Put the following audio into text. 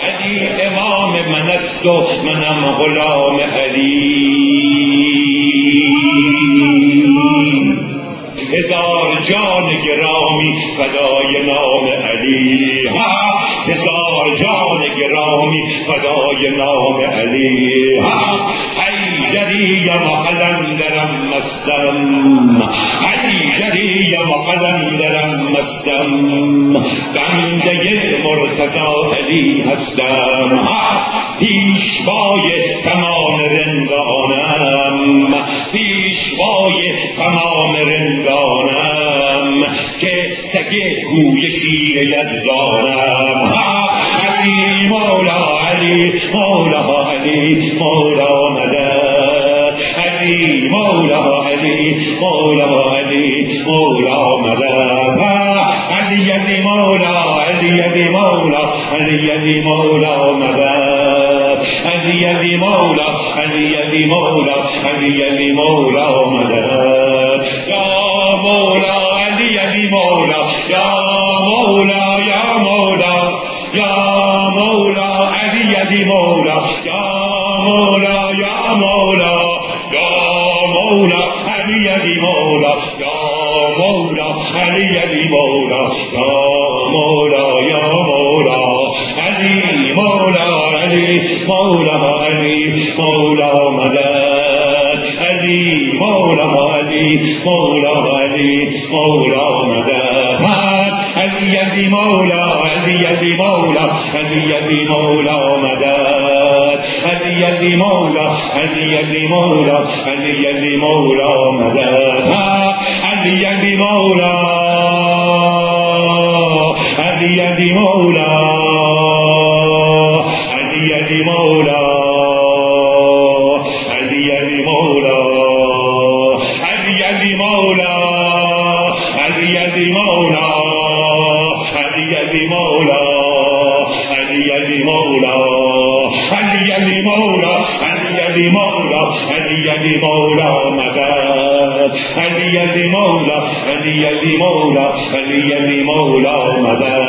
علی امام من است و منم غلام علی هزار جان گرامی فدای نام علی. هزار جان گرامی فدای نام علی. حیدریم و قلندرم مستم. حیدریم و قلندرم مستم. بنده مرتضا علی هستم پیشوای تمام رندانم پیشوای تمام رندانم که تگه گوی شیر یزدانم علی مولا علی مولا علی مولا مدد علی مولا علی الذي يدي مولى الذي يدي مولى ومداد الذي يدي مولا الذي يدي مولا الذي يدي مولا ومداد يا مولا الذي يدي مولا يا مولى يا مولى. يا مولا الذي يدي مولا يا مولى يا مولى. يا مولا الذي يدي مولا يا مولى الذي يدي مولى. يا مولا مولانا مولا مولانا مدد. مولا مولانا مولا مولانا علي مولا مدد. علی يدي مولا علی علی مولا. علی علی مولا مدد. علی علی مولا. علی علی مولا. علی علی مولا مدد. علي مولا. مولا از مولا از یدی مولا از یدی مولا از یدی مولا از یدی مولا از یدی مولا از یدی مولا مدد از مولا از یدی مولا از یدی مولا مدد